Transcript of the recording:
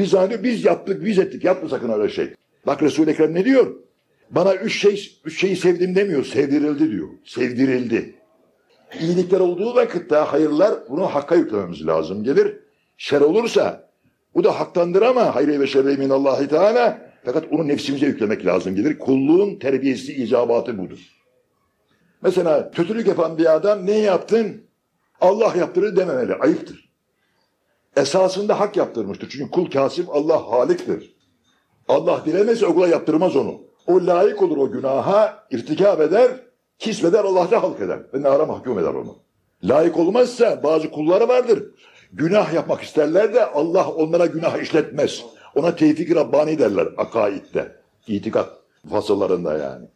Biz zannediyor biz yaptık, biz ettik. Yapma sakın öyle şey. Bak Resul-i Ekrem ne diyor? Bana üç şey, üç şeyi sevdim demiyor. Sevdirildi diyor. Sevdirildi. İyilikler olduğu vakitte hayırlar bunu hakka yüklememiz lazım gelir. Şer olursa bu da haktandır ama hayri ve şerri minallahi teala fakat onu nefsimize yüklemek lazım gelir. Kulluğun terbiyesi icabatı budur. Mesela kötülük yapan bir adam ne yaptın? Allah yaptırır dememeli. Ayıptır. Esasında hak yaptırmıştır. Çünkü kul kasip Allah haliktir. Allah dilemezse okula yaptırmaz onu. O layık olur o günaha, irtikap eder, kisveder, Allah da halk eder. Ve nara mahkum eder onu. Layık olmazsa bazı kulları vardır. Günah yapmak isterler de Allah onlara günah işletmez. Ona tevfik Rabbani derler akaidde. İtikat fasıllarında yani.